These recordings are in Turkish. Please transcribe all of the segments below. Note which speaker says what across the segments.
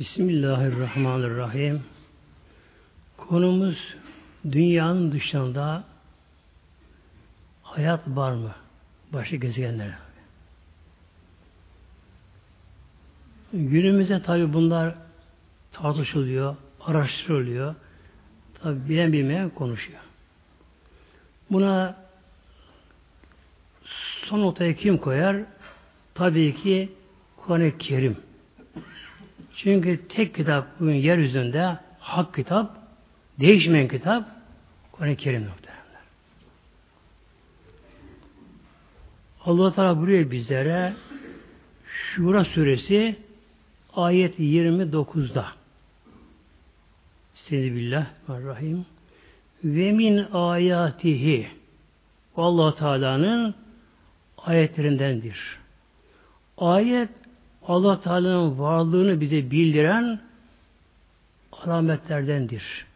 Speaker 1: Bismillahirrahmanirrahim. Konumuz dünyanın dışında hayat var mı? Başka gezegenlere. Günümüzde tabi bunlar tartışılıyor, araştırılıyor. Tabi bilen bilmeyen konuşuyor. Buna son notaya kim koyar? Tabii ki Kur'an-ı Kerim. Çünkü tek kitap bugün yeryüzünde hak kitap, değişmeyen kitap Kur'an-ı Kerim muhteremler. Allah Teala buraya bizlere Şura suresi ayet 29'da Bismillahirrahmanirrahim ve min ayatihi Allah Teala'nın ayetlerindendir. Ayet Allah Teala'nın varlığını bize bildiren alametlerdendir.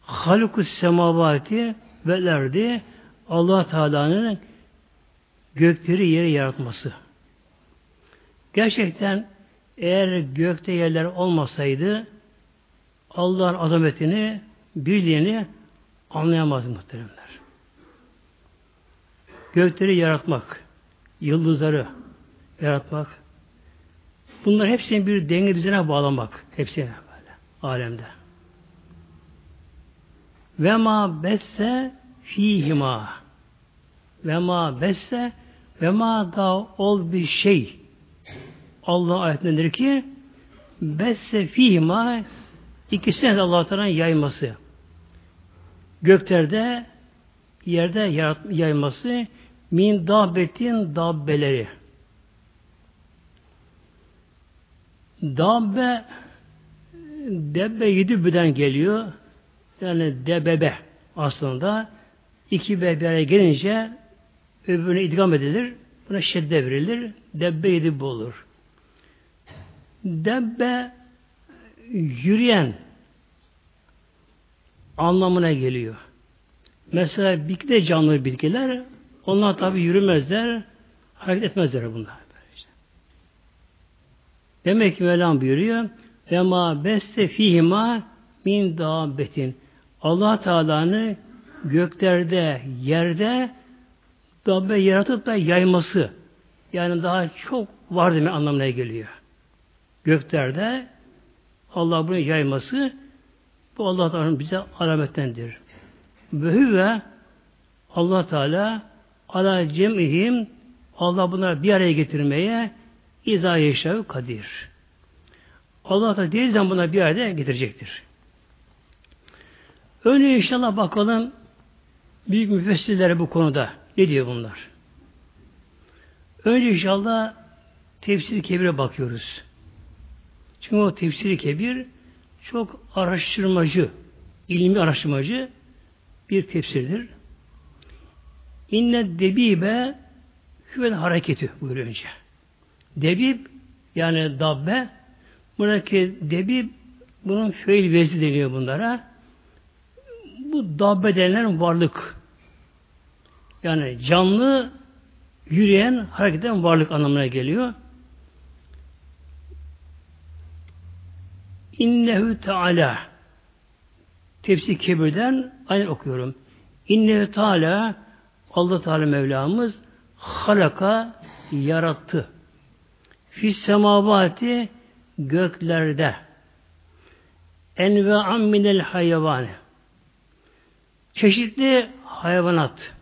Speaker 1: Halukus semavati ve lerdi Allah Teala'nın gökleri yeri yaratması. Gerçekten eğer gökte yerler olmasaydı Allah'ın azametini, birliğini anlayamaz muhteremler. Gökleri yaratmak, yıldızları yaratmak, bunlar hepsini bir denge düzene bağlamak. Hepsi böyle alemde. Ve ma besse fihima ve ma besse ve ma da ol bir şey Allah ayetindedir ki besse fihima ikisine de Allah yayması. Göklerde yerde yayması min dabbetin dabbeleri. Dabbe debbe yedi beden geliyor. Yani debebe aslında iki be bir araya gelince öbürüne idgam edilir. Buna şedde verilir. Debbe yedi bu olur. Debbe yürüyen anlamına geliyor. Mesela bitki de canlı bitkiler onlar tabi yürümezler, hareket etmezler bunlar. Demek ki Mevlam buyuruyor ve ma beste fihima min dabbetin. Allah Teala'nın göklerde, yerde dabbe yaratıp da yayması. Yani daha çok var demek anlamına geliyor. Göklerde Allah bunu yayması bu Allah Teala'nın bize alamettendir. Ve ve Allah Teala ala cemihim Allah bunları bir araya getirmeye izah yeşav kadir. Allah da değil zaman bunları bir araya getirecektir. Önce inşallah bakalım büyük müfessirlere bu konuda ne diyor bunlar? Önce inşallah tefsir kebire bakıyoruz. Çünkü o tefsir kebir çok araştırmacı, ilmi araştırmacı bir tefsirdir. İnne debibe hüvel hareketi buyuruyor önce. Debib yani dabbe buradaki debib bunun feil vezi deniyor bunlara. Bu dabbe denilen varlık. Yani canlı yürüyen, hareket eden varlık anlamına geliyor. İnnehu Teala Tefsir Kebir'den aynı okuyorum. İnnehu Teala Allah Teala Mevlamız halaka yarattı. Fis semavati göklerde enve'an minel hayvanı çeşitli hayvanat.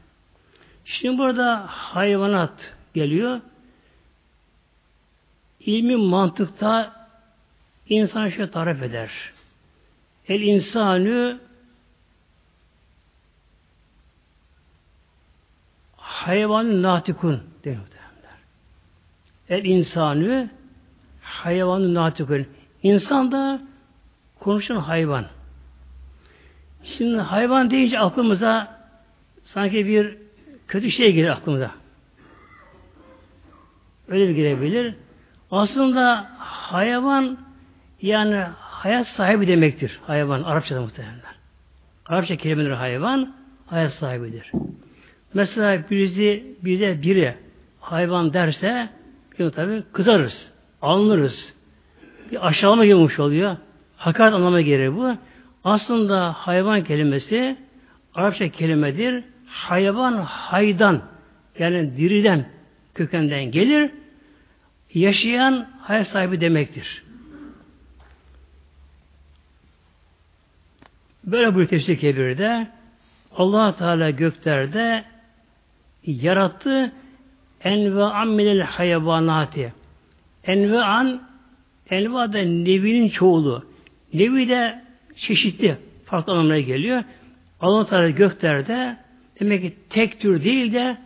Speaker 1: Şimdi burada hayvanat geliyor. İlmi mantıkta insan şöyle tarif eder. El insanı hayvan natikun deniyor. El insanı hayvanı natikun. İnsan da konuşan hayvan. Şimdi hayvan deyince aklımıza sanki bir kötü şey gelir aklımıza. Öyle bir girebilir. Aslında hayvan yani hayat sahibi demektir. Hayvan Arapçada muhtemelen. Arapça kelimeleri hayvan hayat sahibidir. Mesela birisi bize biri hayvan derse tabi kızarız, alınırız. bir aşağılama gibi oluyor. Hakaret anlamına gelir bu. Aslında hayvan kelimesi Arapça kelimedir. Hayvan haydan yani diriden kökenden gelir. Yaşayan hayat sahibi demektir. Böyle bir tefsir kebirde allah Teala göklerde yarattı enve'an minel hayvanati. Enve'an enva da nevinin çoğulu. Nevi de çeşitli farklı anlamlara geliyor. Allah Teala göklerde demek ki tek tür değil de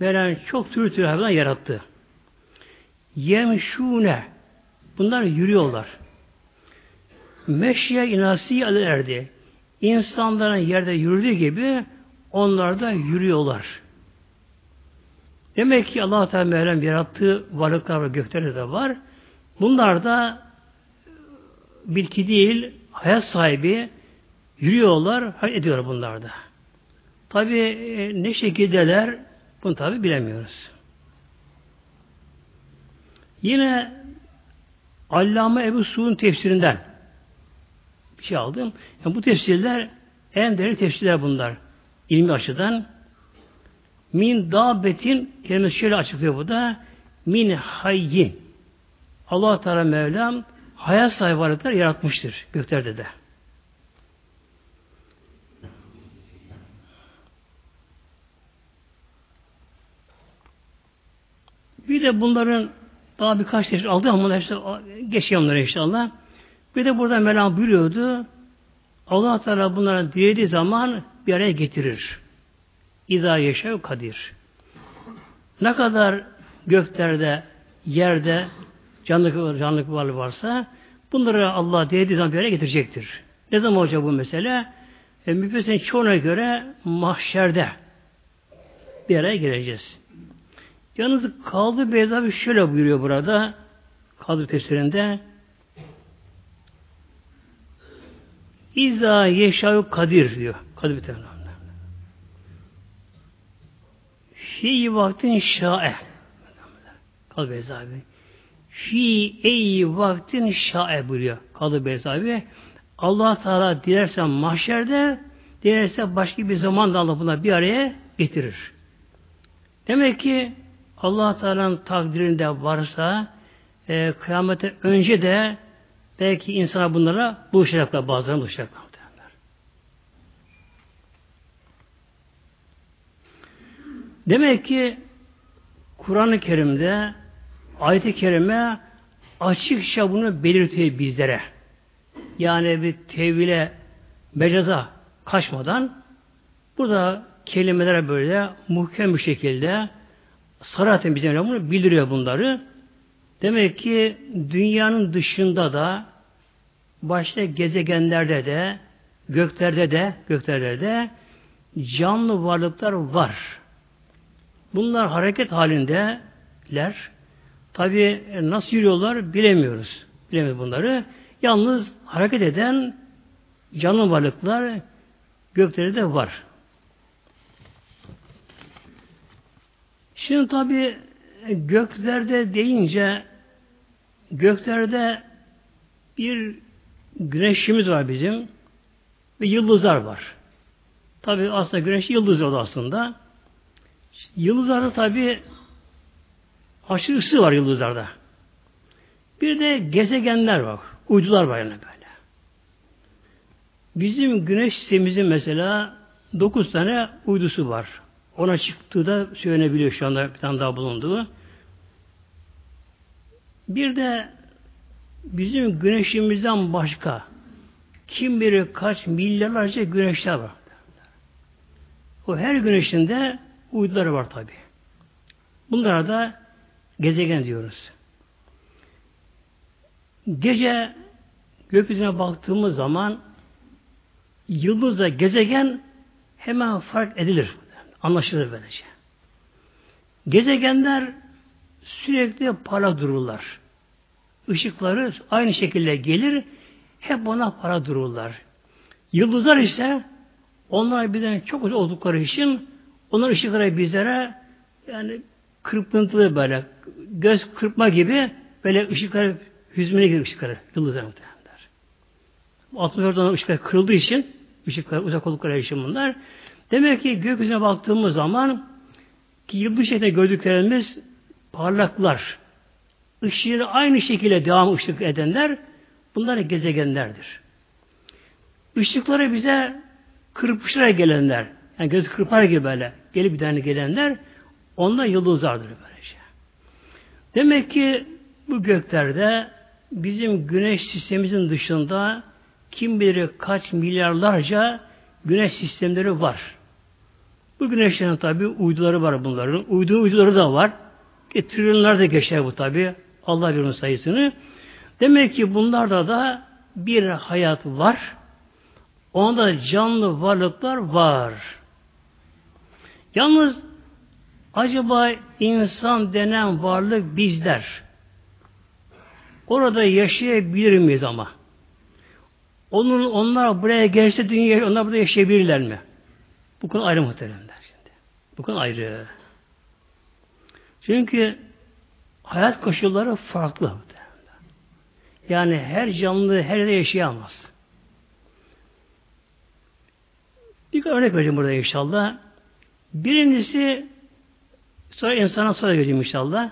Speaker 1: veren çok tür tür hayvan yarattı. Yemşune bunlar yürüyorlar. Meşye inasi erdi. İnsanların yerde yürüdüğü gibi onlar da yürüyorlar. Demek ki Allah Teala Mevlam yarattığı varlıklar ve göklerde de var. Bunlar da bilki değil, hayat sahibi yürüyorlar, hareket ediyorlar bunlar da. Tabi e, ne şekildeler bunu tabi bilemiyoruz. Yine Allame Ebu Su'nun tefsirinden bir şey aldım. Yani bu tefsirler en değerli tefsirler bunlar. İlmi açıdan. Min dabetin kelimesi şöyle açıklıyor bu da. Min hayyin. Allah Teala Mevlam hayat sahibi varlıklar yaratmıştır göklerde de. Bir de bunların daha birkaç çeşit aldı ama işte onları inşallah. Bir de burada Mevlam buyuruyordu. Allah Teala bunları dilediği zaman bir araya getirir. İza yeşev kadir. Ne kadar göklerde, yerde canlı canlı varlık varsa bunları Allah dilediği zaman bir araya getirecektir. Ne zaman olacak bu mesele? E, müfessirin çoğuna göre mahşerde bir araya geleceğiz. Yalnız kaldı Beyzavi şöyle buyuruyor burada kaldı tefsirinde İza yeşav kadir diyor. Kadir bir Fi vaktin şa'e Kaldı Beyzavi Fi ey vaktin şa'e buyuruyor. Kaldı Beyzavi Allah Teala dilerse mahşerde dilerse başka bir zaman da Allah buna bir araya getirir. Demek ki allah Teala'nın takdirinde varsa e, kıyamete önce de belki insana bunlara buluşacaklar, bazılarına buluşacaklar. Demek ki Kur'an-ı Kerim'de ayet-i kerime açıkça bunu belirtiyor bizlere. Yani bir tevhile, mecaza kaçmadan burada kelimelere böyle muhkem bir şekilde Saraten bize bunu bildiriyor bunları. Demek ki dünyanın dışında da başta gezegenlerde de göklerde de göklerde de canlı varlıklar var. Bunlar hareket halindeler. Tabi nasıl yürüyorlar bilemiyoruz. Bilemiyoruz bunları. Yalnız hareket eden canlı varlıklar göklerde de var. Şimdi tabi göklerde deyince göklerde bir güneşimiz var bizim ve yıldızlar var. Tabi aslında güneş yıldız oldu aslında. Yıldızlarda tabi aşırı ısı var yıldızlarda. Bir de gezegenler var. Uydular var yani böyle. Bizim güneş sistemimizin mesela dokuz tane uydusu var. Ona çıktığı da söylenebiliyor şu anda bir tane daha bulunduğu. Bir de bizim güneşimizden başka kim bilir kaç milyarlarca güneşler var. O her güneşinde uyduları var tabi. Bunlara da gezegen diyoruz. Gece gökyüzüne baktığımız zaman yıldızla gezegen hemen fark edilir. Anlaşılır böylece. Gezegenler sürekli para dururlar. Işıkları aynı şekilde gelir, hep ona para dururlar. Yıldızlar ise onlar bizden çok uzak oldukları için onlar ışıkları bizlere yani kırpıntılı böyle göz kırpma gibi böyle ışıkları hüzmüne girer ışıkları. Yıldızlar muhtemelenler. Atmosferden ışıklar kırıldığı için ışıklar uzak oldukları için bunlar. Demek ki gökyüzüne baktığımız zaman ki yıldız şeklinde gördüklerimiz parlaklar. Işığı aynı şekilde devam ışık edenler bunlar gezegenlerdir. Işıkları bize kırpışarak gelenler, yani göz kırpar gibi böyle gelip bir tane gelenler onlar yıldızlardır böylece. Demek ki bu göklerde bizim güneş sistemimizin dışında kim bilir kaç milyarlarca güneş sistemleri var. Bu güneşlerin tabi uyduları var bunların. Uydu uyduları da var. E, trilyonlar da geçer bu tabi. Allah bilir sayısını. Demek ki bunlarda da bir hayat var. Onda canlı varlıklar var. Yalnız acaba insan denen varlık bizler orada yaşayabilir miyiz ama? Onun, onlar buraya gelse dünya onlar burada yaşayabilirler mi? Bu konu ayrı muhteremler şimdi. Bu konu ayrı. Çünkü hayat koşulları farklı. Yani her canlı her yerde yaşayamaz. Bir örnek vereceğim burada inşallah. Birincisi sonra insana sonra vereceğim inşallah.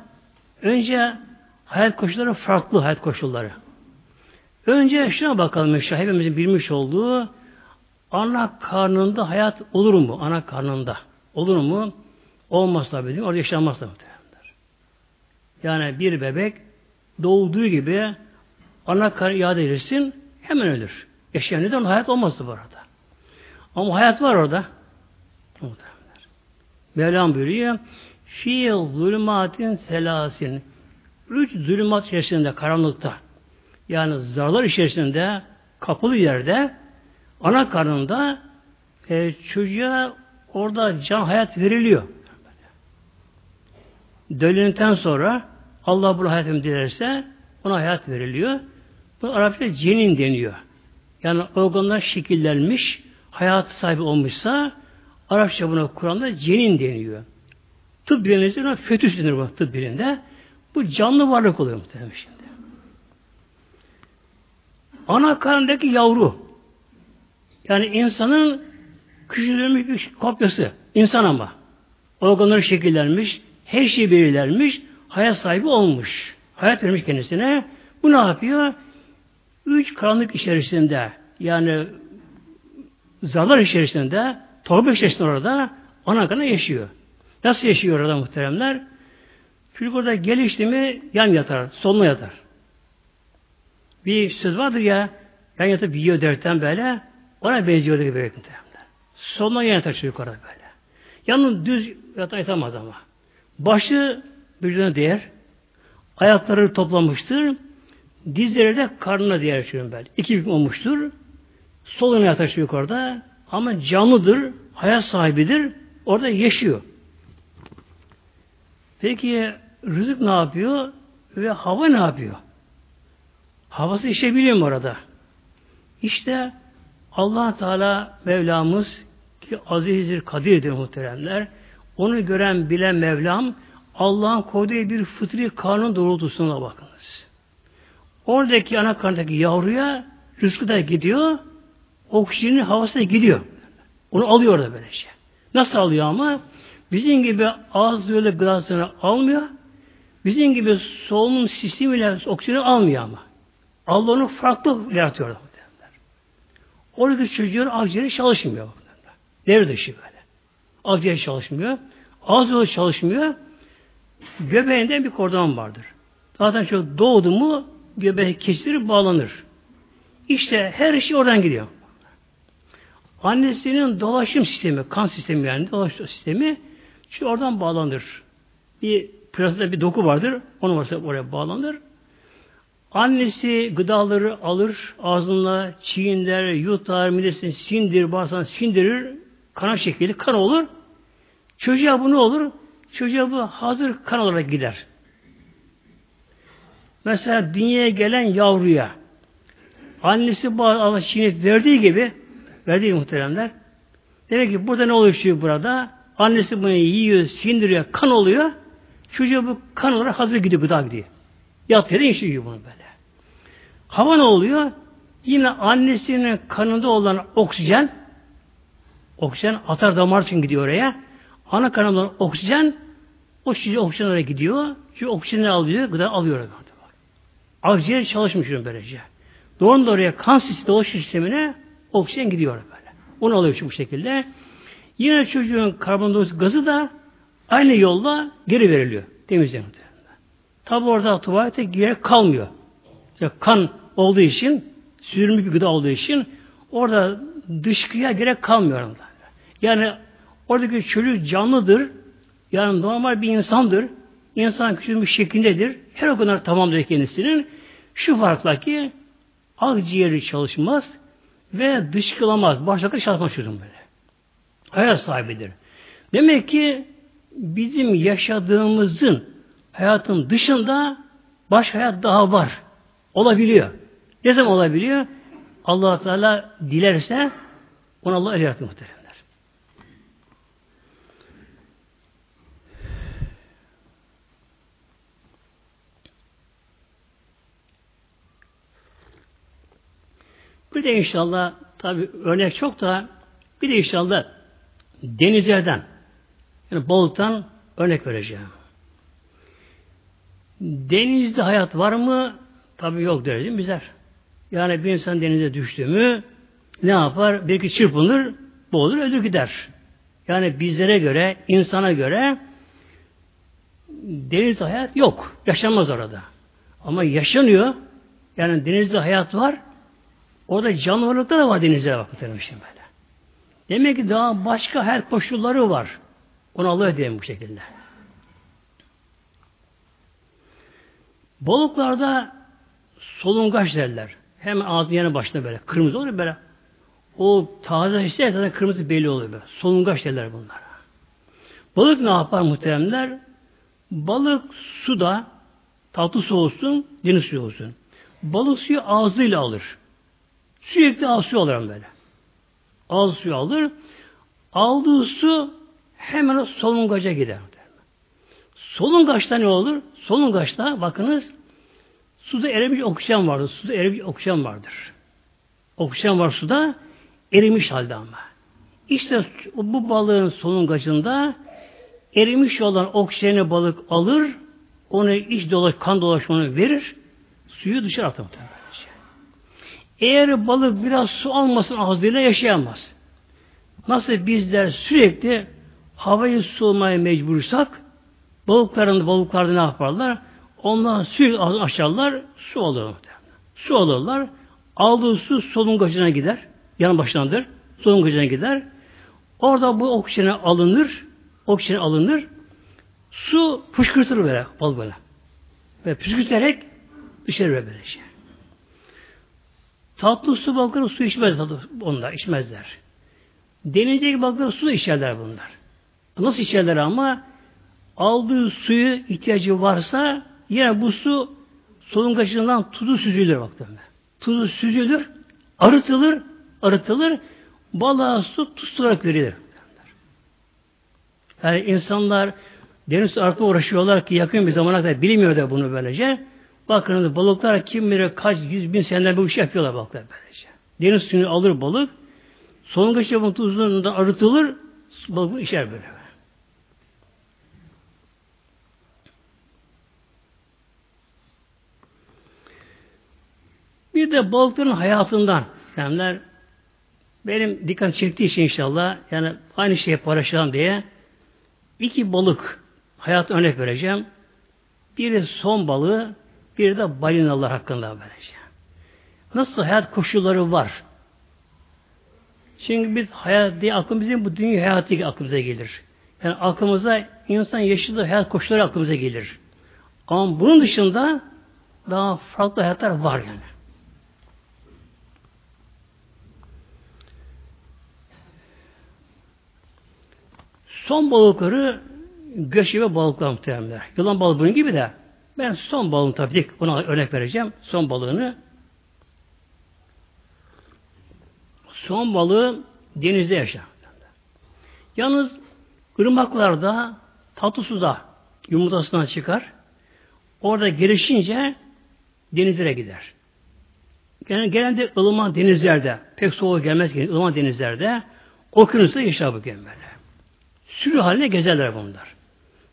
Speaker 1: Önce hayat koşulları farklı hayat koşulları. Önce şuna bakalım inşallah hepimizin bilmiş olduğu ana karnında hayat olur mu? Ana karnında. Olur mu? Olmaz tabii. Orada yaşanmaz tabii. Yani bir bebek doğduğu gibi ana karnı iade edilsin hemen ölür. Yaşayan neden hayat olmazdı bu arada. Ama hayat var orada. Mevlam buyuruyor. Fi zulümatin selasin. Üç zulümat içerisinde, karanlıkta. Yani zarlar içerisinde, kapalı yerde, ana karnında e, çocuğa orada can hayat veriliyor. Dölünden sonra Allah bunu hayatını dilerse ona hayat veriliyor. Bu Arapça cenin deniyor. Yani organlar şekillenmiş, hayat sahibi olmuşsa Arapça buna Kur'an'da cenin deniyor. Tıp biliminde buna fetüs denir bu tıp biliminde. Bu canlı varlık oluyor muhtemelen şimdi. Ana karnındaki yavru yani insanın küçülmüş bir kopyası. insan ama. Organları şekillenmiş, her şey belirlenmiş, hayat sahibi olmuş. Hayat vermiş kendisine. Bu ne yapıyor? Üç karanlık içerisinde yani zarlar içerisinde torba içerisinde orada ana kana yaşıyor. Nasıl yaşıyor orada muhteremler? Çocuk orada gelişti mi yan yatar, soluna yatar. Bir söz vardır ya yan yatıp yiyor dertten böyle ona benziyordu gibi muhteremler. Soluna yan yatar çocuk orada böyle. Yanın düz yatar yatamaz ama. Başı vücuduna değer. Ayakları toplamıştır. Dizleri de karnına değer çocuğun böyle. İki büyük olmuştur. Soluna yatar çocuk orada. Ama canlıdır, hayat sahibidir, orada yaşıyor. Peki rızık ne yapıyor? Ve hava ne yapıyor? Havası işebiliyor mu orada? İşte allah Teala Mevlamız ki azizdir, kadirdir muhteremler. Onu gören, bilen Mevlam Allah'ın koyduğu bir fıtri kanun doğrultusuna bakınız. Oradaki ana karnındaki yavruya rızkı da gidiyor, oksijenin havası da gidiyor. Onu alıyor da böyle şey. Nasıl alıyor ama? Bizim gibi ağız böyle gıdasını almıyor. Bizim gibi solunum sistemiyle oksijeni almıyor ama. Allah onu farklı yaratıyor. Oradaki çocuğun akciğeri çalışmıyor. Devre dışı böyle. Akciğer çalışmıyor. Ağız yolu çalışmıyor. Göbeğinde bir kordon vardır. Zaten çok doğdu mu göbeği kesilir bağlanır. İşte her şey oradan gidiyor. Annesinin dolaşım sistemi, kan sistemi yani dolaşım sistemi şu oradan bağlanır. Bir plasada bir doku vardır. Onu varsa oraya bağlanır. Annesi gıdaları alır, ağzına çiğner, yutar, midesini sindir, bağırsağını sindirir, kana şekilde kan olur. Çocuğa bu ne olur? Çocuğa bu hazır kan olarak gider. Mesela dünyaya gelen yavruya annesi bazı çiğneyip verdiği gibi verdiği muhteremler demek ki burada ne oluyor burada? Annesi bunu yiyor, sindiriyor, kan oluyor. Çocuğa bu kan olarak hazır gidiyor, gıda gidiyor. Yat yere işiyor bunu böyle. Hava ne oluyor? Yine annesinin kanında olan oksijen oksijen atar damar için gidiyor oraya. Ana kanında olan oksijen o şişe oksijen oraya gidiyor. Çünkü oksijeni alıyor, gıda alıyor. Akciğer çalışmış böylece. Doğru oraya kan sistemi, o sistemine oksijen gidiyor böyle. Onu alıyor bu şekilde. Yine çocuğun karbondioksit gazı da aynı yolla geri veriliyor. Temizleniyor. Tabi orada tuvalete gerek kalmıyor. İşte kan olduğu için, sürülmüş bir gıda olduğu için orada dışkıya gerek kalmıyor. Yani oradaki çocuk canlıdır. Yani normal bir insandır. İnsan küçülmüş şeklindedir. Her o kadar tamamdır kendisinin. Şu farkla ki akciğeri çalışmaz ve dışkılamaz. Başlıkta çalışmaz çocuğun böyle. Hayat sahibidir. Demek ki bizim yaşadığımızın hayatın dışında baş hayat daha var. Olabiliyor. Ne zaman olabiliyor? allah Teala dilerse onu Allah öyle yarattı muhteremler. Bir de inşallah tabi örnek çok da bir de inşallah denizlerden yani balıktan örnek vereceğim. Denizde hayat var mı? Tabi yok deriz bizler? Yani bir insan denize düştü mü ne yapar? Belki çırpınır, boğulur, ölür gider. Yani bizlere göre, insana göre denizde hayat yok. Yaşanmaz orada. Ama yaşanıyor. Yani denizde hayat var. Orada canlı da var denizde bak işte böyle. Demek ki daha başka hayat koşulları var. Onu Allah diyelim bu şekilde. Balıklarda solungaç derler. Hem ağzının yanı başında böyle. Kırmızı olur böyle. O taze işte zaten kırmızı belli oluyor böyle. Solungaç derler bunlara. Balık ne yapar muhteremler? Balık suda tatlı su olsun, deniz suyu olsun. Balık suyu ağzıyla alır. Sürekli ağız suyu alır böyle. Ağız suyu alır. Aldığı su hemen o solungaca gider. Solungaçta ne olur? Solungaçta bakınız suda erimiş oksijen vardır. Suda erimiş oksijen vardır. Oksijen var suda erimiş halde ama. İşte bu balığın solungacında erimiş olan oksijeni balık alır, onu iç dolaş, kan dolaşmanı verir, suyu dışarı atar. Eğer balık biraz su almasın ağzıyla yaşayamaz. Nasıl bizler sürekli havayı su olmaya mecbursak balıkların balıklarda ne yaparlar? Onlar sürekli açarlar, su alırlar. Su alırlar. Aldığı su solungacına gider. Yan başlandır. Solungacına gider. Orada bu oksijene alınır. Oksijen alınır. Su fışkırtır böyle balık böyle. Ve püskürterek dışarı böyle şey. Tatlı su balıkları su içmez tatlı onlar içmezler. Denizdeki balıklar su içerler bunlar. Nasıl içerler ama aldığı suyu ihtiyacı varsa yine bu su solungaçından tuzu süzülür baktığında. Tuzu süzülür, arıtılır, arıtılır, balığa su tusturarak verilir. Yani insanlar deniz artma uğraşıyorlar ki yakın bir zamana kadar bilmiyor da bunu böylece. Bakın balıklar kim bilir kaç yüz bin seneden bu işi yapıyorlar balıklar böylece. Deniz suyunu alır balık, solungaç yapın tuzunda arıtılır, balık işer böyle. Bir de balıkların hayatından yani benim dikkat çektiği şey inşallah yani aynı şeye paylaşalım diye iki balık hayat örnek vereceğim. Biri son balığı, bir de balinalar hakkında vereceğim. Nasıl hayat koşulları var? Çünkü biz hayat diye aklımıza bu dünya hayatı aklımıza gelir. Yani aklımıza insan yaşadığı hayat koşulları aklımıza gelir. Ama bunun dışında daha farklı hayatlar var yani. Son balıkları göçebe balıklar muhtemelen. Yılan balığı bunun gibi de ben son balığını tabii ki ona örnek vereceğim. Son balığını son balığı denizde yaşar. Yalnız ırmaklarda tatlı suda yumurtasından çıkar. Orada gelişince denizlere gider. Yani genelde ılıman denizlerde, pek soğuk gelmez ki ılıman denizlerde, okyanusta yaşar bu gemiler. Sürü haline gezerler bunlar.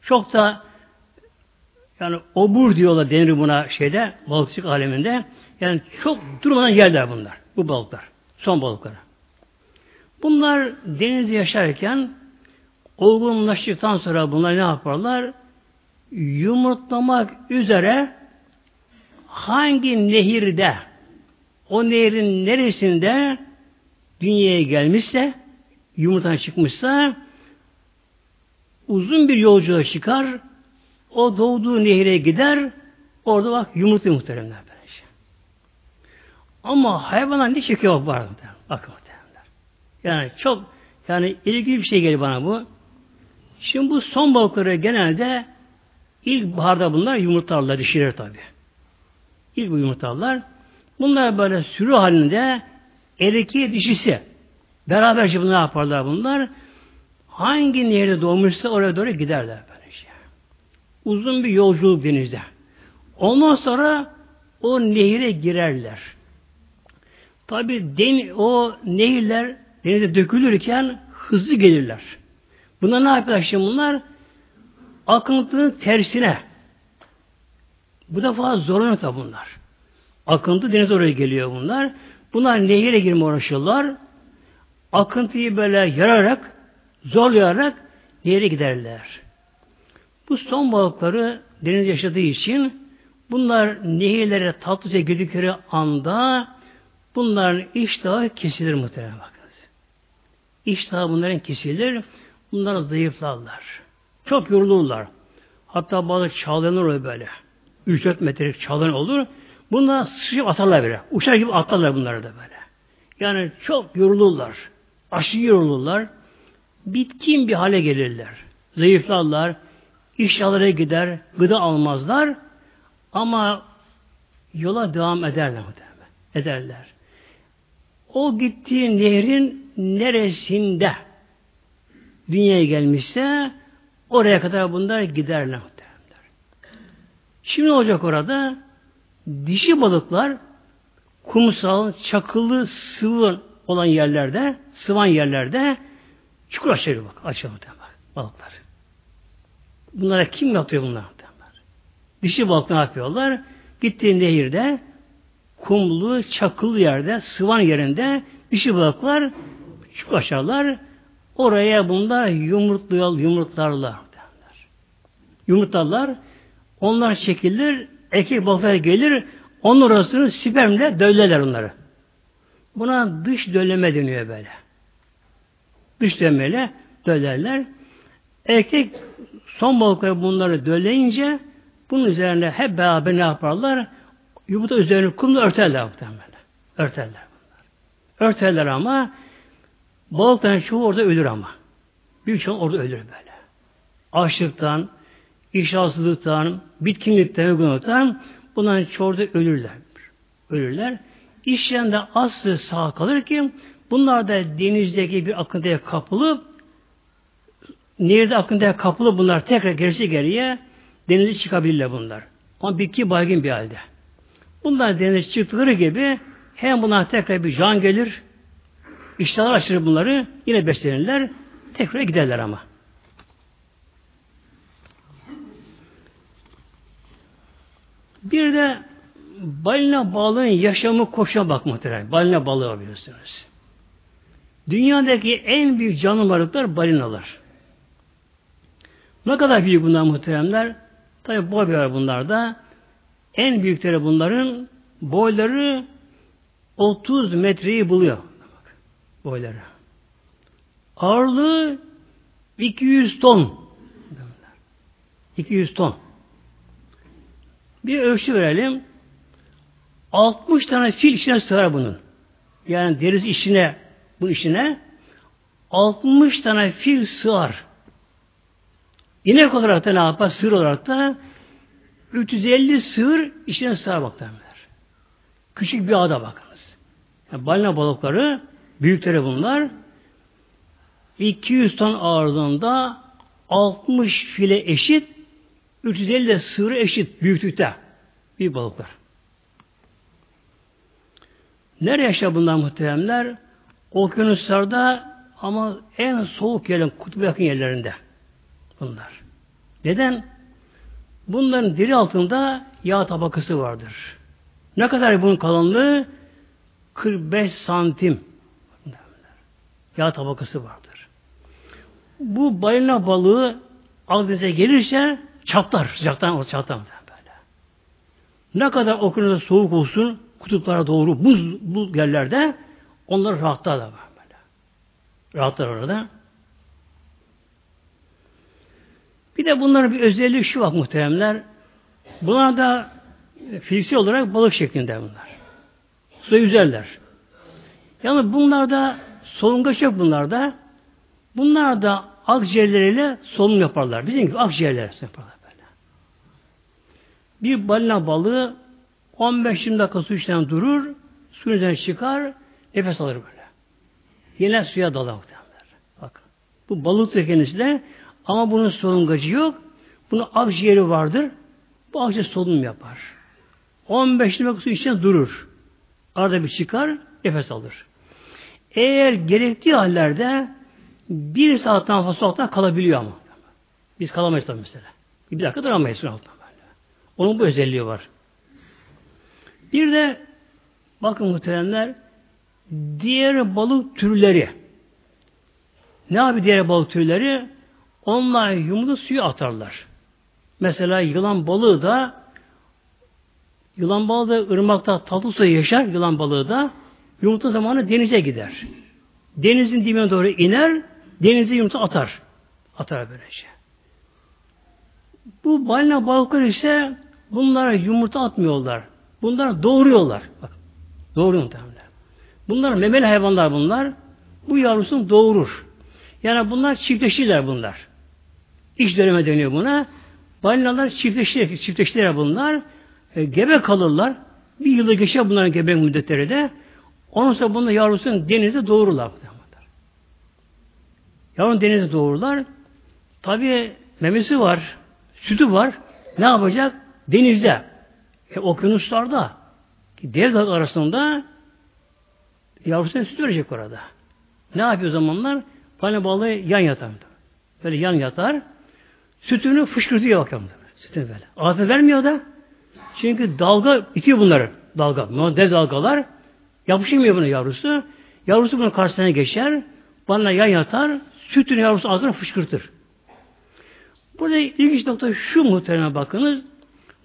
Speaker 1: Çok da yani obur diyorlar denir buna şeyde, balıkçılık aleminde. Yani çok durmadan yerler bunlar, bu balıklar. Son balıkları. Bunlar denizde yaşarken olgunlaştıktan sonra bunlar ne yaparlar? Yumurtlamak üzere hangi nehirde o nehrin neresinde dünyaya gelmişse yumurtadan çıkmışsa uzun bir yolculuğa çıkar o doğduğu nehire gider orada bak yumurta muhteremler böylece. Ama hayvanlar ne çekiyor var bakın muhteremler. Yani çok yani ilgili bir şey geliyor bana bu. Şimdi bu son balıkları genelde ilk baharda bunlar yumurtlarlar, dişiler tabi. İlk bu yumurtlarlar. Bunlar böyle sürü halinde erkeği dişisi. Beraberce bunu yaparlar bunlar. Hangi nehirde doğmuşsa oraya doğru giderler böylece. Uzun bir yolculuk denizde. Ondan sonra o nehire girerler. Tabi den, o nehirler denize dökülürken hızlı gelirler. Bunlar ne yapıyorlar şimdi bunlar? Akıntının tersine. Bu defa zorlanıyor tabi bunlar. Akıntı deniz oraya geliyor bunlar. Bunlar nehire girme uğraşıyorlar. Akıntıyı böyle yararak, zorlayarak nehire giderler. Bu son balıkları deniz yaşadığı için bunlar nehirlere tatlıca girdikleri anda bunların iştahı kesilir muhtemelen bakınız. İştahı bunların kesilir. Bunlar zayıflarlar. Çok yorulurlar. Hatta bazı çağlanır böyle. 3-4 metrelik çağlan olur. Bunlar sıçıp atarlar böyle. Uçar gibi atlarlar bunları da böyle. Yani çok yorulurlar. Aşırı yorulurlar. Bitkin bir hale gelirler. Zayıflarlar. İşyalara gider. Gıda almazlar. Ama yola devam ederler. Ederler. O gittiği nehrin neresinde dünyaya gelmişse oraya kadar bunlar giderler. Şimdi olacak orada? Dişi balıklar kumsal, çakılı, sıvı olan yerlerde, sıvan yerlerde çukur açıyor bak. Açıyor bak balıklar. Bunlara kim yapıyor bunlar? Dişi balık ne yapıyorlar? Gittiği nehirde kumlu, çakılı yerde, sıvan yerinde dişi balıklar çukur açarlar. Oraya bunlar yumurtluyor, yumurtlarlar. Yumurtlarlar. Onlar çekilir, erkek balıklar gelir, onun orasını spermle döllerler onları. Buna dış dölleme deniyor böyle. Dış döllemeyle döllerler. Erkek son balıkları bunları dölleyince bunun üzerine hep beraber ne yaparlar? Yumurta üzerine kumla örterler muhtemelen. Örterler bunlar. Örterler ama balıkların çoğu orada ölür ama. Büyük çoğu orada ölür böyle. Açlıktan, iştahsızlıktan, bitkinlikten, yorgunluktan bunların çoğu da ölürler. Ölürler. İşten de aslı sağ kalır ki bunlar da denizdeki bir akıntıya kapılıp nehirde akıntıya kapılıp bunlar tekrar gerisi geriye denize çıkabilirler bunlar. Ama bitki baygın bir halde. Bunlar denize çıktıkları gibi hem bunlar tekrar bir can gelir, iştahlar açılır bunları, yine beslenirler, tekrar giderler ama. Bir de balina balığın yaşamı koşuna bak muhtemelen. Balina balığı biliyorsunuz. Dünyadaki en büyük canlı varlıklar balinalar. Ne kadar büyük bunlar muhteremler? Tabi boy var bunlar da. En büyükleri bunların boyları 30 metreyi buluyor. Boyları. Ağırlığı 200 ton. 200 ton. Bir ölçü verelim. 60 tane fil içine sığar bunun. Yani deriz içine, bu içine 60 tane fil sığar. İnek olarak da ne yapar? Sığır olarak da 350 sığır içine sığar baklar. Küçük bir ada bakınız. Yani balina balıkları büyükleri bunlar 200 ton ağırlığında 60 file eşit 350 de sığırı eşit büyüklükte. bir balıklar. Nereye yaşar bunlar muhteremler? Okyanuslarda ama en soğuk yerin, kutup yakın yerlerinde bunlar. Neden? Bunların deri altında yağ tabakası vardır. Ne kadar bunun kalınlığı? 45 santim. Yağ tabakası vardır. Bu balina balığı Akdeniz'e gelirse çatlar. Sıcaktan çatlar böyle. Ne kadar okyanusta soğuk olsun kutuplara doğru buz, buz yerlerde onlar rahatlar da böyle. Rahatlar orada. Bir de bunların bir özelliği şu var muhteremler. Bunlar da fiziksel olarak balık şeklinde bunlar. Suda yüzerler. Yani bunlarda solungaç yok bunlarda. Bunlar da akciğerleriyle solunum yaparlar. Bizim gibi akciğerler yaparlar böyle. Bir balina balığı 15-20 dakika su içten durur, suyun üzerine çıkar, nefes alır böyle. Yine suya dalar Bak. Bu balık da kendisi ama bunun solungacı yok. Bunun akciğeri vardır. Bu akciğer solunum yapar. 15 dakika su içten durur. Arada bir çıkar, nefes alır. Eğer gerektiği hallerde bir saatten fazla altında kalabiliyor ama. Biz kalamayız tabii mesela. Bir dakika duramayız altında böyle. Onun bu özelliği var. Bir de bakın muhteremler diğer balık türleri ne yapıyor diğer balık türleri? Onlar yumurta suyu atarlar. Mesela yılan balığı da yılan balığı da ırmakta tatlı suyu yaşar yılan balığı da yumurta zamanı denize gider. Denizin dibine doğru iner, denize yumurta atar. Atar böylece. Bu balina balıklar ise bunlara yumurta atmıyorlar. Bunlar doğuruyorlar. Bak, doğuruyor muhtemelen. Bunlar memeli hayvanlar bunlar. Bu yavrusunu doğurur. Yani bunlar çiftleşirler bunlar. İş döneme deniyor buna. Balinalar çiftleşir, çiftleşirler bunlar. E, gebe kalırlar. Bir yılda geçer bunların gebe müddetleri de. Ondan sonra bunlar yavrusunu denize doğururlar. Yavrun denize doğururlar. Tabi memesi var, sütü var. Ne yapacak? Denizde. E, okyanuslarda dev arasında yavrusuna süt verecek orada. Ne yapıyor zamanlar? Balina balığı yan yatar. Böyle yan yatar. Sütünü fışkırtıyor bakalım. Sütünü böyle. Ağzına vermiyor da. Çünkü dalga itiyor bunları. Dalga. Dev dalgalar. Yapışmıyor buna yavrusu. Yavrusu bunun karşısına geçer. Bana yan yatar. Sütünü yavrusu ağzına fışkırtır. Burada ilginç nokta şu muhtemelen bakınız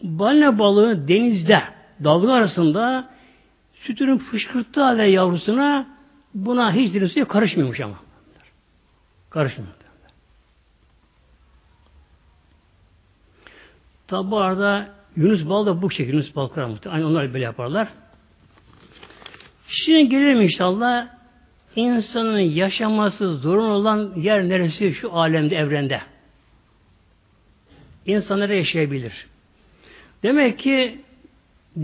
Speaker 1: balina balığı denizde dalga arasında sütünün fışkırttığı halde yavrusuna buna hiç deniz karışmıyormuş ama. Karışmıyor. Tabi bu arada Yunus bal da bu şekilde Yunus balıklar muhtemelen. Aynı onlar böyle yaparlar. Şimdi gelelim inşallah insanın yaşaması zorun olan yer neresi şu alemde, evrende. İnsanlara yaşayabilir. Demek ki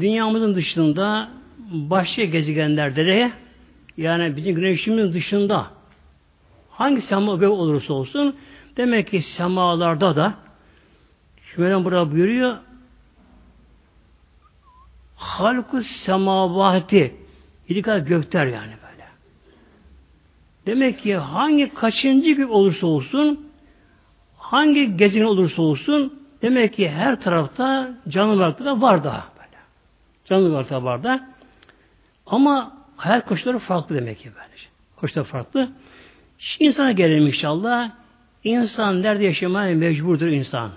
Speaker 1: dünyamızın dışında başka gezegenlerde de yani bizim güneşimizin dışında hangi sema olursa olsun demek ki semalarda da Şöyle burada buyuruyor halku semavati İdikal gökler yani böyle. Demek ki hangi kaçıncı gün olursa olsun hangi gezegen olursa olsun Demek ki her tarafta canlı varlıkta da var da böyle. Canlı varlıkta var da. Ama hayat koşulları farklı demek ki böyle. Koşulları farklı. Şimdi insana gelelim inşallah. İnsan nerede yaşamaya mecburdur insan.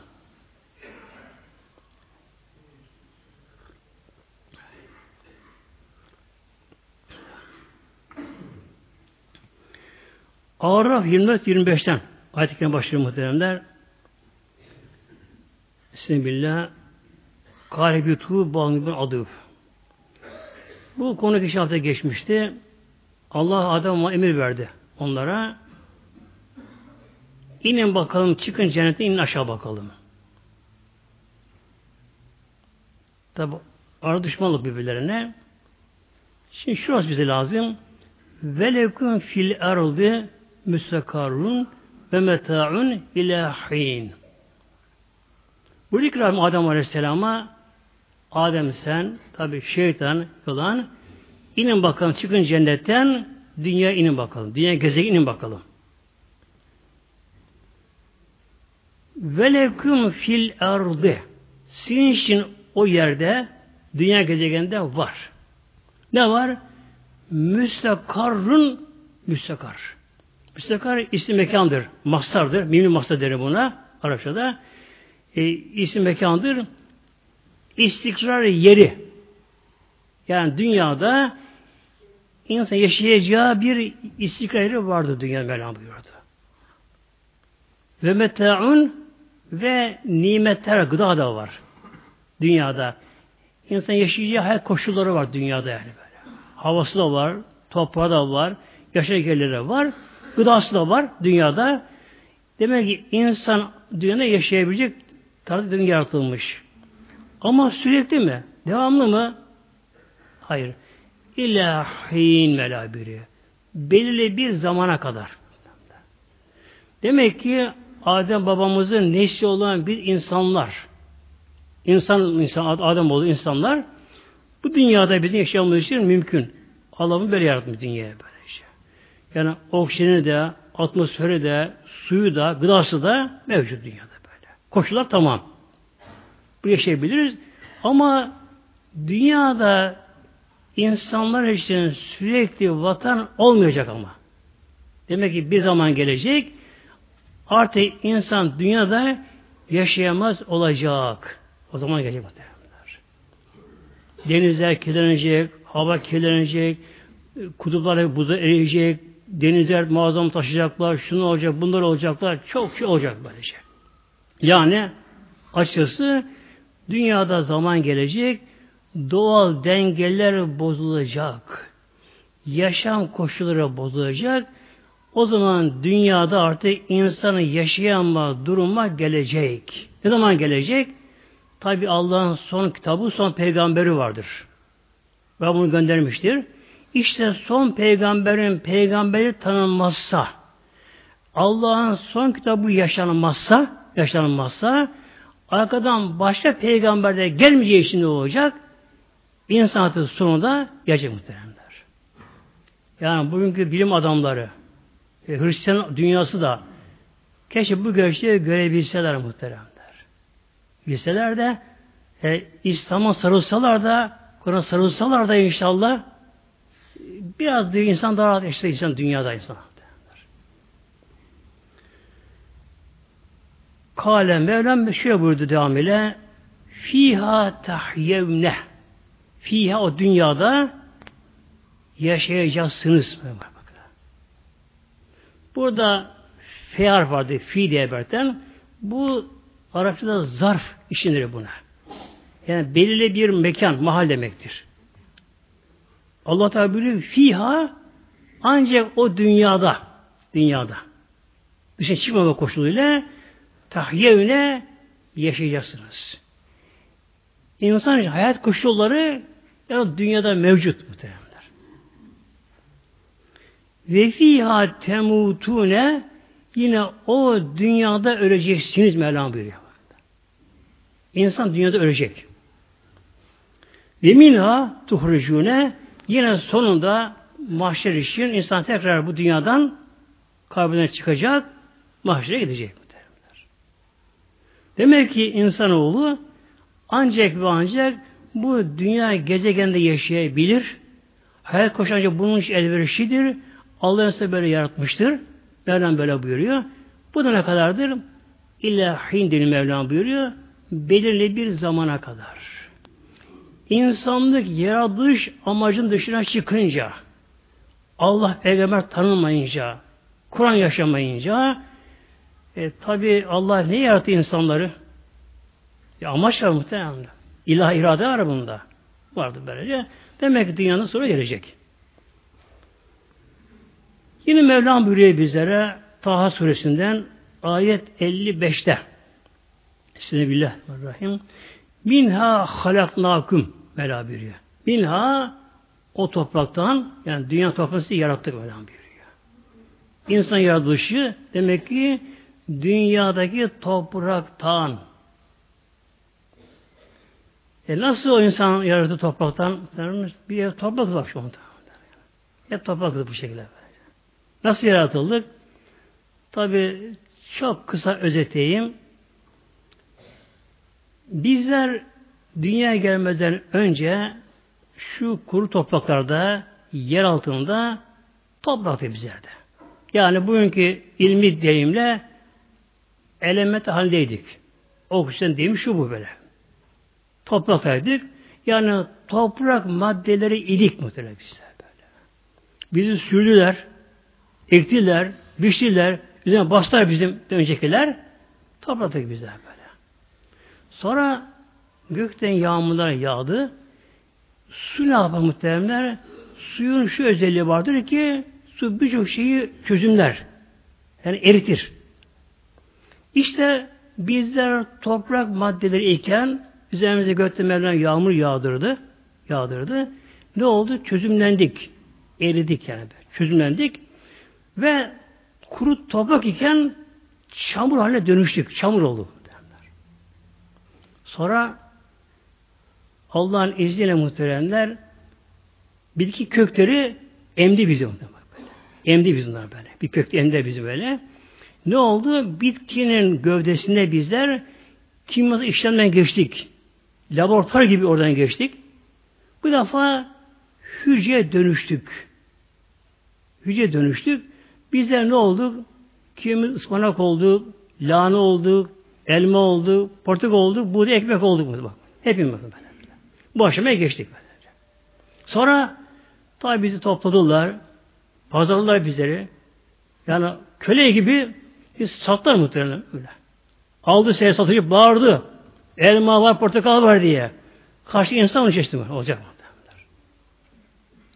Speaker 1: Araf 24-25'ten ayet-i başlıyor muhteremler. Bismillah. Kâlebitu bağımlı adı. Bu konu geçen hafta geçmişti. Allah Adem'e emir verdi onlara. İnin bakalım, çıkın cennete, inin aşağı bakalım. Tabi ara düşmanlık birbirlerine. Şimdi şurası bize lazım. Velekun fil erdi müstakarun ve meta'un ilahin. Bu ikram Adem Aleyhisselam'a Adem sen tabi şeytan yılan inin bakalım çıkın cennetten dünya inin bakalım. Dünya gezegen inin bakalım. Veleküm fil ardı. Sizin için o yerde dünya gezegeninde var. Ne var? Müstakarrun müstakar. Müstakar isim mekandır. Mastardır. Mimli mastar derim buna. Arapçada. E, isim mekandır. İstikrar yeri. Yani dünyada insan yaşayacağı bir istikrar yeri vardı dünya Mevlam buyurdu. Ve meta'un ve nimetler, gıda da var. Dünyada. İnsan yaşayacağı hayat koşulları var dünyada yani böyle. Havası da var, toprağı da var, yaşayacak yerleri var, gıdası da var dünyada. Demek ki insan dünyada yaşayabilecek tarzı yaratılmış. Ama sürekli mi? Devamlı mı? Hayır. İlahin melabiri. Belirli bir zamana kadar. Demek ki Adem babamızın nesli olan bir insanlar, insan, insan Adem oğlu insanlar, bu dünyada bizim yaşamamız için mümkün. Allah'ın böyle yaratmış dünyaya böyle. Yani oksijeni de, atmosferi de, suyu da, gıdası da mevcut dünyada böyle. Koşullar tamam. Bu yaşayabiliriz. Ama dünyada insanlar için sürekli vatan olmayacak ama. Demek ki bir zaman gelecek artık insan dünyada yaşayamaz olacak. O zaman gelecek muhtemelenler. Denizler kirlenecek, hava kirlenecek, kutuplar buza eriyecek, denizler muazzam taşıyacaklar, şunu olacak, bunlar olacaklar, çok şey olacak böylece. Yani açıkçası dünyada zaman gelecek, doğal dengeler bozulacak. Yaşam koşulları bozulacak. O zaman dünyada artık insanı yaşayama duruma gelecek. Ne zaman gelecek? Tabi Allah'ın son kitabı, son peygamberi vardır. Ve bunu göndermiştir. İşte son peygamberin peygamberi tanınmazsa, Allah'ın son kitabı yaşanmazsa, yaşanmazsa, arkadan başka peygamber de gelmeyeceği için ne olacak? İnsanatın sonunda gelecek muhteremler. Yani bugünkü bilim adamları, e, Hristiyan dünyası da keşke bu gerçeği görebilseler muhteremler. Bilseler de e, İslam'a sarılsalar da Kur'an sarılsalar da inşallah biraz diyor insan daha rahat işte insan dünyada insan. Kale Mevlam şöyle buyurdu devam ile Fiha tahyevne Fiha o dünyada yaşayacaksınız. Burada fe harf vardı. Fi diye belirten. Bu Arapçada zarf işindir buna. Yani belirli bir mekan, mahal demektir. Allah Teala buyuruyor fiha ancak o dünyada dünyada dışarı çıkmama koşuluyla tahyevine yaşayacaksınız. İnsan hayat koşulları yani dünyada mevcut muhtemelen. Ve fiha temutune yine o dünyada öleceksiniz Mevlam buyuruyor. İnsan dünyada ölecek. Ve minha tuhrucune yine sonunda mahşer için insan tekrar bu dünyadan kabrine çıkacak, mahşere gidecek. Demek ki insanoğlu ancak ve ancak bu dünya gezegende yaşayabilir. Hayat koşanca bunun için elverişlidir. Allah ise böyle yaratmıştır. Mevlam böyle buyuruyor. Bu da ne kadardır? İlla hindini Mevlam buyuruyor. Belirli bir zamana kadar. İnsanlık yaratılış amacın dışına çıkınca, Allah peygamber tanınmayınca, Kur'an yaşamayınca, e, tabi Allah ne yarattı insanları? Ya amaç var muhtemelen. İlah irade var bunda. Vardı böylece. Demek ki dünyanın sonra gelecek. Yine Mevlam buyuruyor bizlere Taha suresinden ayet 55'te Bismillahirrahmanirrahim Minha halaknakum Mevla buyuruyor. Minha o topraktan yani dünya toprağını yarattık Mevlam buyuruyor. İnsan yaratılışı demek ki dünyadaki topraktan E nasıl o insan yaratı topraktan? Bir yer toprak var şu anda. Hep topraklı bu şekilde. Nasıl yaratıldık? Tabi çok kısa özeteyim. Bizler dünyaya gelmeden önce şu kuru topraklarda, yer altında topraktı bizlerde. Yani bugünkü ilmi deyimle element halindeydik. Oksijen deyim şu bu böyle. Topraktaydık. Yani toprak maddeleri idik muhtemelen bizler böyle. Bizi sürdüler, ektiler, biçtiler, üzerine bastılar bizim öncekiler. Topraktaki bizler böyle. Sonra gökten yağmurlar yağdı. Su ne yapar muhteremler? Suyun şu özelliği vardır ki su birçok şeyi çözümler. Yani eritir. İşte bizler toprak maddeleri iken üzerimize gökten Mevlam yağmur yağdırdı. Yağdırdı. Ne oldu? Çözümlendik. Eridik yani. Çözümlendik. Ve kuru toprak iken çamur haline dönüştük. Çamur olduk. Sonra Allah'ın izniyle muhteremler bitki kökleri emdi bizi. Emdi bizi bunlar böyle. Bir kök emdi bizi böyle. Ne oldu? Bitkinin gövdesinde bizler kimyasal işlemden geçtik. Laboratuvar gibi oradan geçtik. Bu defa hücreye dönüştük. Hücreye dönüştük. Bizler ne olduk? Kimimiz ıspanak olduk, lahana olduk, elma olduk, portakal olduk, buğday ekmek olduk. Bak. Hepimiz böyle. Bu aşamaya geçtik. Böylece. Sonra tabi bizi topladılar, pazarladılar bizleri. Yani köle gibi biz sattılar muhtemelen öyle. Aldı seni satıcı bağırdı. Elma var, portakal var diye. Karşı insan çeşitli var. Olacak?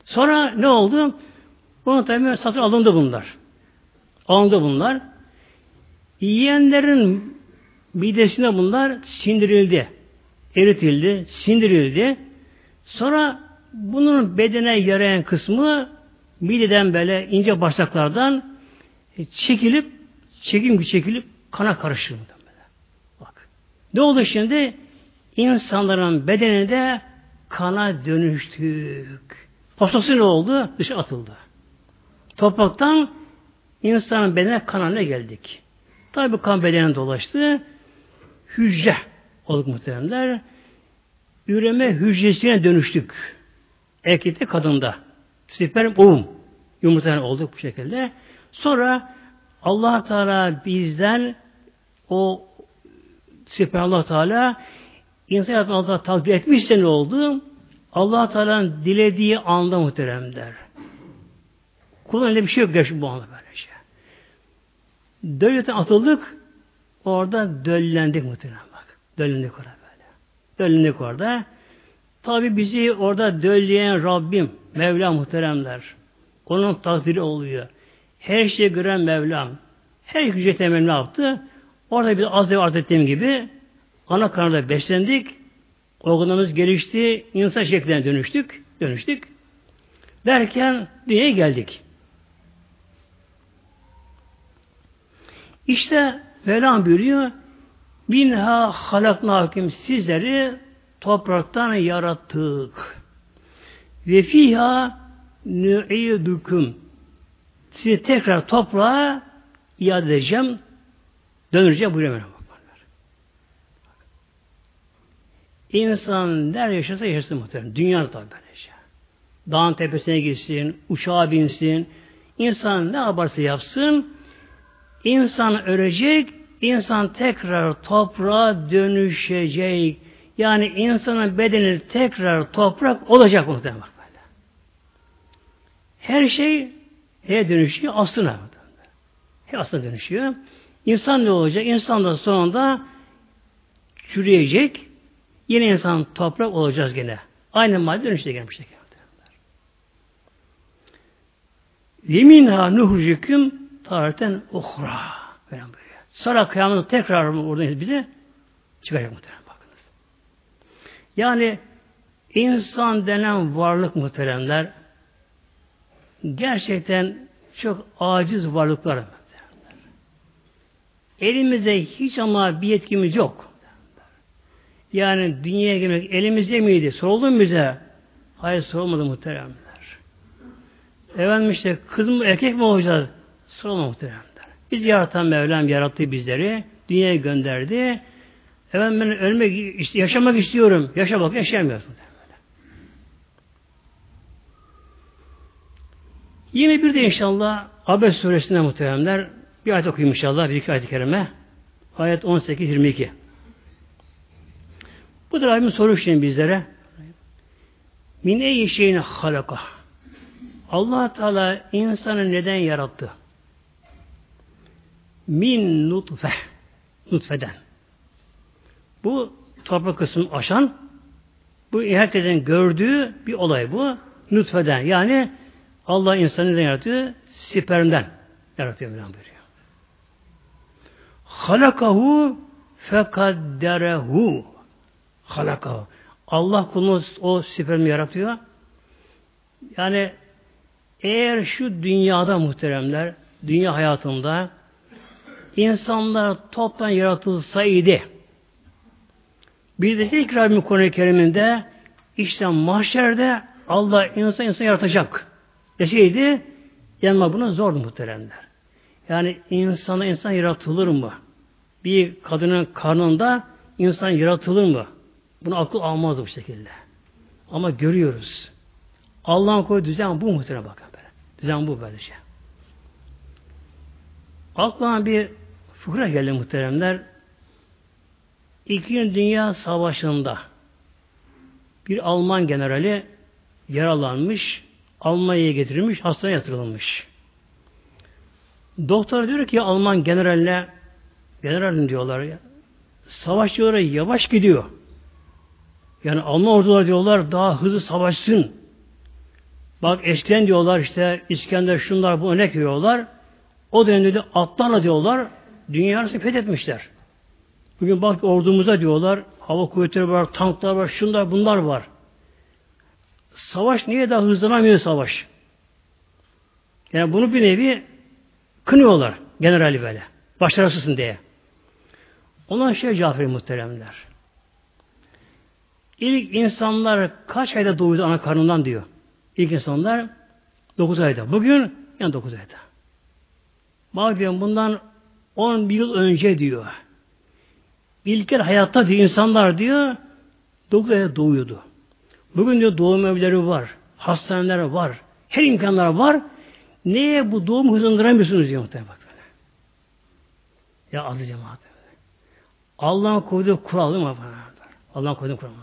Speaker 1: Sonra ne oldu? Bunu tabi satın alındı bunlar. Alındı bunlar. Yiyenlerin midesine bunlar sindirildi. Eritildi, sindirildi. Sonra bunun bedene yarayan kısmı mideden böyle ince bağırsaklardan çekilip çekim çekilip kana karışır. Bak. Ne oldu şimdi? İnsanların bedeninde kana dönüştük. Postası ne oldu? Dışa atıldı. Topraktan insanın bedenine kanına geldik. Tabi kan bedenen dolaştı. Hücre olduk muhteremler. Üreme hücresine dönüştük. Erkekte kadında. Sperm ovum. Yumurtadan olduk bu şekilde. Sonra allah Teala bizden o sperm allah Teala insan hayatını Allah takdir etmişse ne oldu? allah Teala'nın dilediği anda muhteremler. Kulun bir şey yok gerçi bu anda böyle şey. Devletten atıldık, orada döllendik muhterem bak. Döllendik orada böyle. Döllendik orada. Tabi bizi orada dölleyen Rabbim, Mevla muhteremler. Onun takdiri oluyor. Her şeyi gören Mevlam. Her güce temel ne yaptı? Orada bir az önce arz ettiğim gibi ana kanalda beslendik. Organımız gelişti. insan şekline dönüştük. Dönüştük. Derken dünyaya geldik. İşte Mevlam buyuruyor Minha halaknakim sizleri topraktan yarattık. Ve fiha nü'idüküm sizi tekrar toprağa iade edeceğim. Döneceğim buyuruyor. İnsan der yaşasa yaşasın muhtemelen. Dünya tabi böylece. Dağın tepesine gitsin, uçağa binsin. İnsan ne yaparsa yapsın, insan ölecek, insan tekrar toprağa dönüşecek. Yani insanın bedeni tekrar toprak olacak muhtemelen. Her şey neye dönüşüyor? Aslına. Her aslına dönüşüyor. İnsan ne olacak? İnsan da sonunda çürüyecek. Yine insan toprak olacağız gene. Aynı madde dönüşecek gelmiş. Yeminha nuhrucüküm tarihten uhra. Böyle Sonra kıyamet tekrar oradan bize çıkacak muhterem bakınız. Yani insan denen varlık muhteremler gerçekten çok aciz varlıklar. Elimizde hiç ama bir yetkimiz yok. Yani dünyaya girmek elimizde miydi? Soruldu mu bize? Hayır sorulmadı muhteremler. Efendim işte kız mı erkek mi olacağız? Sorulmadı muhteremler. Biz yaratan Mevlam yarattı bizleri. Dünyaya gönderdi. Efendim ben ölmek, yaşamak istiyorum. Yaşa bak yaşayamıyorsun. Yine bir de inşallah Abes suresinde muhteremler bir ayet okuyayım inşallah. Bir iki ayet-i kerime. Ayet 18-22. Bu da Rabbim soru şimdi bizlere. Min ey şeyine halaka. allah Teala insanı neden yarattı? Min nutfe. Nutfeden. Bu toprak kısmı aşan bu herkesin gördüğü bir olay bu. Nutfeden. Yani Allah insanı neden yaratıyor? Spermden yaratıyor Mevlam buyuruyor. Halakahu fekadderehu halakahu. Allah kulunu o spermi yaratıyor. Yani eğer şu dünyada muhteremler, dünya hayatında insanlar toptan yaratılsaydı bir de ilk Rabbim Kur'an-ı Kerim'inde işte mahşerde Allah insan insan yaratacak deseydi yanma buna zordu muhteremler. Yani insana insan yaratılır mı? Bir kadının karnında insan yaratılır mı? Bunu akıl almaz bu şekilde. Ama görüyoruz. Allah'ın koyduğu düzen bu muhtemelen bakın böyle. Düzen bu böylece. Aklıma bir fıkra geldi muhteremler. İkinci Dünya Savaşı'nda bir Alman generali yaralanmış, Almanya'ya getirilmiş, hastaneye yatırılmış. Doktor diyor ki Alman generaline generalim diyorlar ya savaş diyorlar yavaş gidiyor. Yani Alman ordular diyorlar daha hızlı savaşsın. Bak eskiden diyorlar işte İskender şunlar bu örnek veriyorlar. O dönemde de atlarla diyorlar dünyayı fethetmişler. Bugün bak ordumuza diyorlar hava kuvvetleri var, tanklar var, şunlar bunlar var. Savaş niye daha hızlanamıyor savaş? Yani bunu bir nevi kınıyorlar generali böyle. Başarısızsın diye. Ondan şey Cafer muhteremler. İlk insanlar kaç ayda doğdu ana karnından diyor. İlk insanlar 9 ayda. Bugün yani 9 ayda. Bak diyorum bundan 10 yıl önce diyor. İlkel hayatta diyor insanlar diyor 9 ayda doğuyordu. Bugün diyor doğum evleri var. Hastaneler var. Her imkanlar var. Neye bu doğum hızlandıramıyorsunuz diyor muhtemelen. Ya adı cemaat. Allah'ın koyduğu kural değil mi? Allah'ın koyduğu kurallar.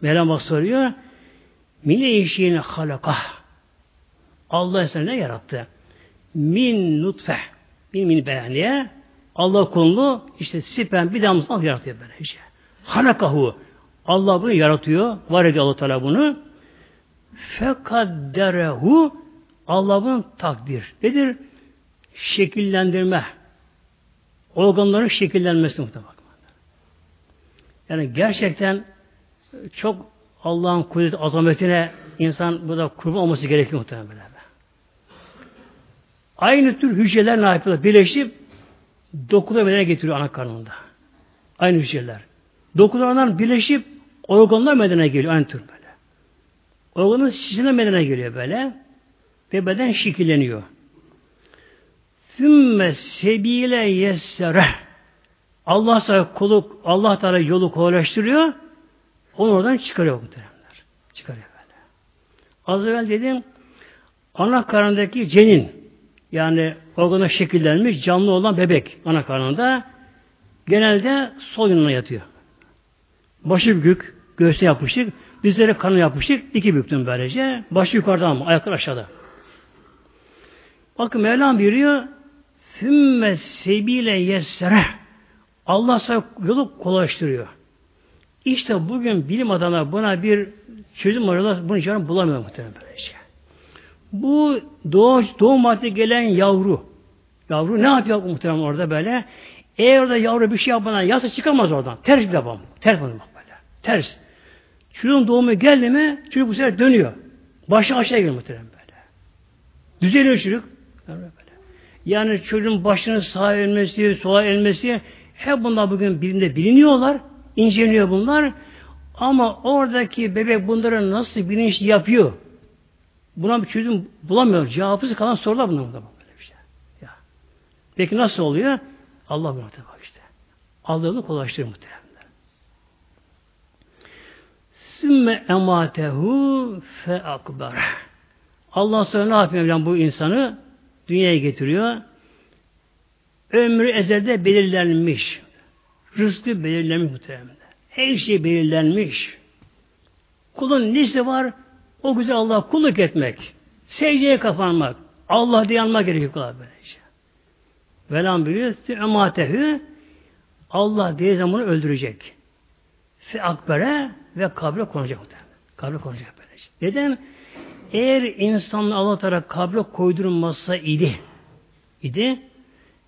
Speaker 1: Mevlam bak soruyor. Mine işine halakah. Allah sana ne yarattı? Min nutfe. Min min beyaniye. Allah konulu işte sipen bir damlasını yaratıyor böyle işte. Halakahu. Allah bunu yaratıyor. Var ediyor Allah Teala bunu. Fekadderehu Allah'ın takdir. Nedir? Şekillendirme. Organların şekillenmesi muhtemelen. Yani gerçekten çok Allah'ın kudret azametine insan burada kurban olması gerekiyor muhtemelen. Aynı tür hücreler ne yapıyorlar? Birleşip dokuda bedene getiriyor ana karnında. Aynı hücreler. Dokularından birleşip organlar bedene geliyor aynı tür böyle. Organın şişine bedene geliyor böyle. Ve beden şekilleniyor. Sümme sebile yessere Allah sana kolu, Allah Teala yolu kolaylaştırıyor. Onu oradan çıkarıyor muhteremler. Çıkarıyor böyle. Az evvel dedim ana karnındaki cenin yani organa şekillenmiş canlı olan bebek ana karnında genelde sol yanına yatıyor. Başı bükük, göğsüne yapışık, dizleri kanı yapışık, iki büktüm böylece. Başı yukarıda ama ayaklar aşağıda. Bakın Mevlam buyuruyor Fümme sebile yessere Allah sana yolu kolaylaştırıyor. İşte bugün bilim adamları buna bir çözüm arıyorlar. Bunu canım bulamıyor muhtemelen. Bu doğum, doğum vakti gelen yavru. Yavru ne yapıyor muhtemelen orada böyle? Eğer orada yavru bir şey yapmadan yasa çıkamaz oradan. Ters bir yapalım. Ters bak böyle. Ters. Çocuğun doğumu geldi mi çocuk bu sefer dönüyor. Başı aşağı geliyor muhtemelen böyle. Düzeliyor çocuk. Böyle. Yani çocuğun başını sağa elmesi, sola elmesi hep bunlar bugün birinde biliniyorlar. inceliyor bunlar. Ama oradaki bebek bunları nasıl bilinç yapıyor? Buna bir çözüm bulamıyor. Cevapsız kalan sorular bunlar. Böyle bir şey. Ya. Peki nasıl oluyor? Allah bunu bak işte. Allah'ını kolaylaştırır muhtemelen. Sümme ematehu fe akbar. Allah sonra ne yapıyor Mevlam bu insanı? Dünyaya getiriyor. Ömrü ezelde belirlenmiş. Rızkı belirlenmiş muhtemelen. Her şey belirlenmiş. Kulun nesi var? O güzel Allah kulluk etmek. Secdeye kapanmak. Allah diye anmak gerekiyor kula böylece. Velam biliyor. Ematehü Allah diye zamanı öldürecek. Fe akbere ve kabre konacak. Kabre konacak böylece. Neden? Eğer insanla Allah tarafı kabre koydurulmazsa idi, idi,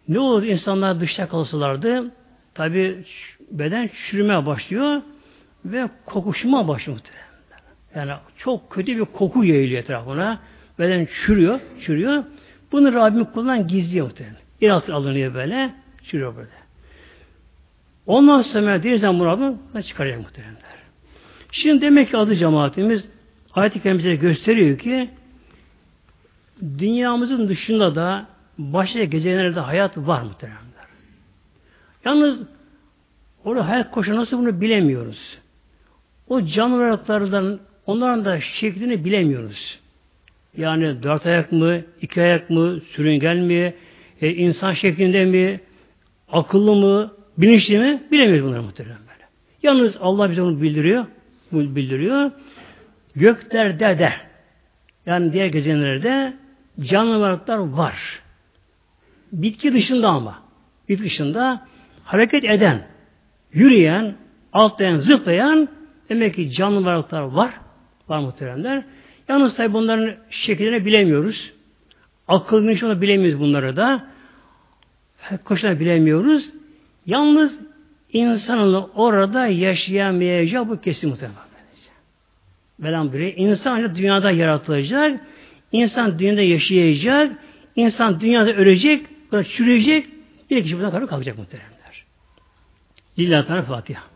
Speaker 1: ne olur insanlar dışta kalsalardı? Tabi beden çürümeye başlıyor ve kokuşma başlıyor Yani çok kötü bir koku yayılıyor etrafına. Beden çürüyor, çürüyor. Bunu Rabbim kullan gizliyor muhtemelen. Yer altına alınıyor böyle, çürüyor böyle. Ondan sonra denizden bunu Rabbim çıkaracak muhtemelen. Şimdi demek ki adı cemaatimiz ayet-i kerimimize gösteriyor ki dünyamızın dışında da başka gecelerde hayat var muhtemelen. Yalnız orada hayat koşu nasıl bunu bilemiyoruz. O canlı onların da şeklini bilemiyoruz. Yani dört ayak mı, iki ayak mı, sürüngen mi, e, insan şeklinde mi, akıllı mı, bilinçli mi bilemiyoruz bunları muhtemelen böyle. Yalnız Allah bize bunu bildiriyor. Bunu bildiriyor. Göklerde de yani diğer gezegenlerde canlı varlıklar var. Bitki dışında ama. Bitki dışında hareket eden, yürüyen, altlayan, zıplayan demek ki canlı varlıklar var. Var muhteremler. Yalnız tabi bunların şekillerini bilemiyoruz. Akıl onu bilemiyoruz bunları da. Koşuna bilemiyoruz. Yalnız insanın orada yaşayamayacağı bu kesin muhtemelen. Biri. İnsan dünyada yaratılacak. İnsan dünyada yaşayacak. İnsan dünyada ölecek. Çürüyecek. Bir kişi buradan kalkacak muhtemelen. Lillahi Teala Fatiha.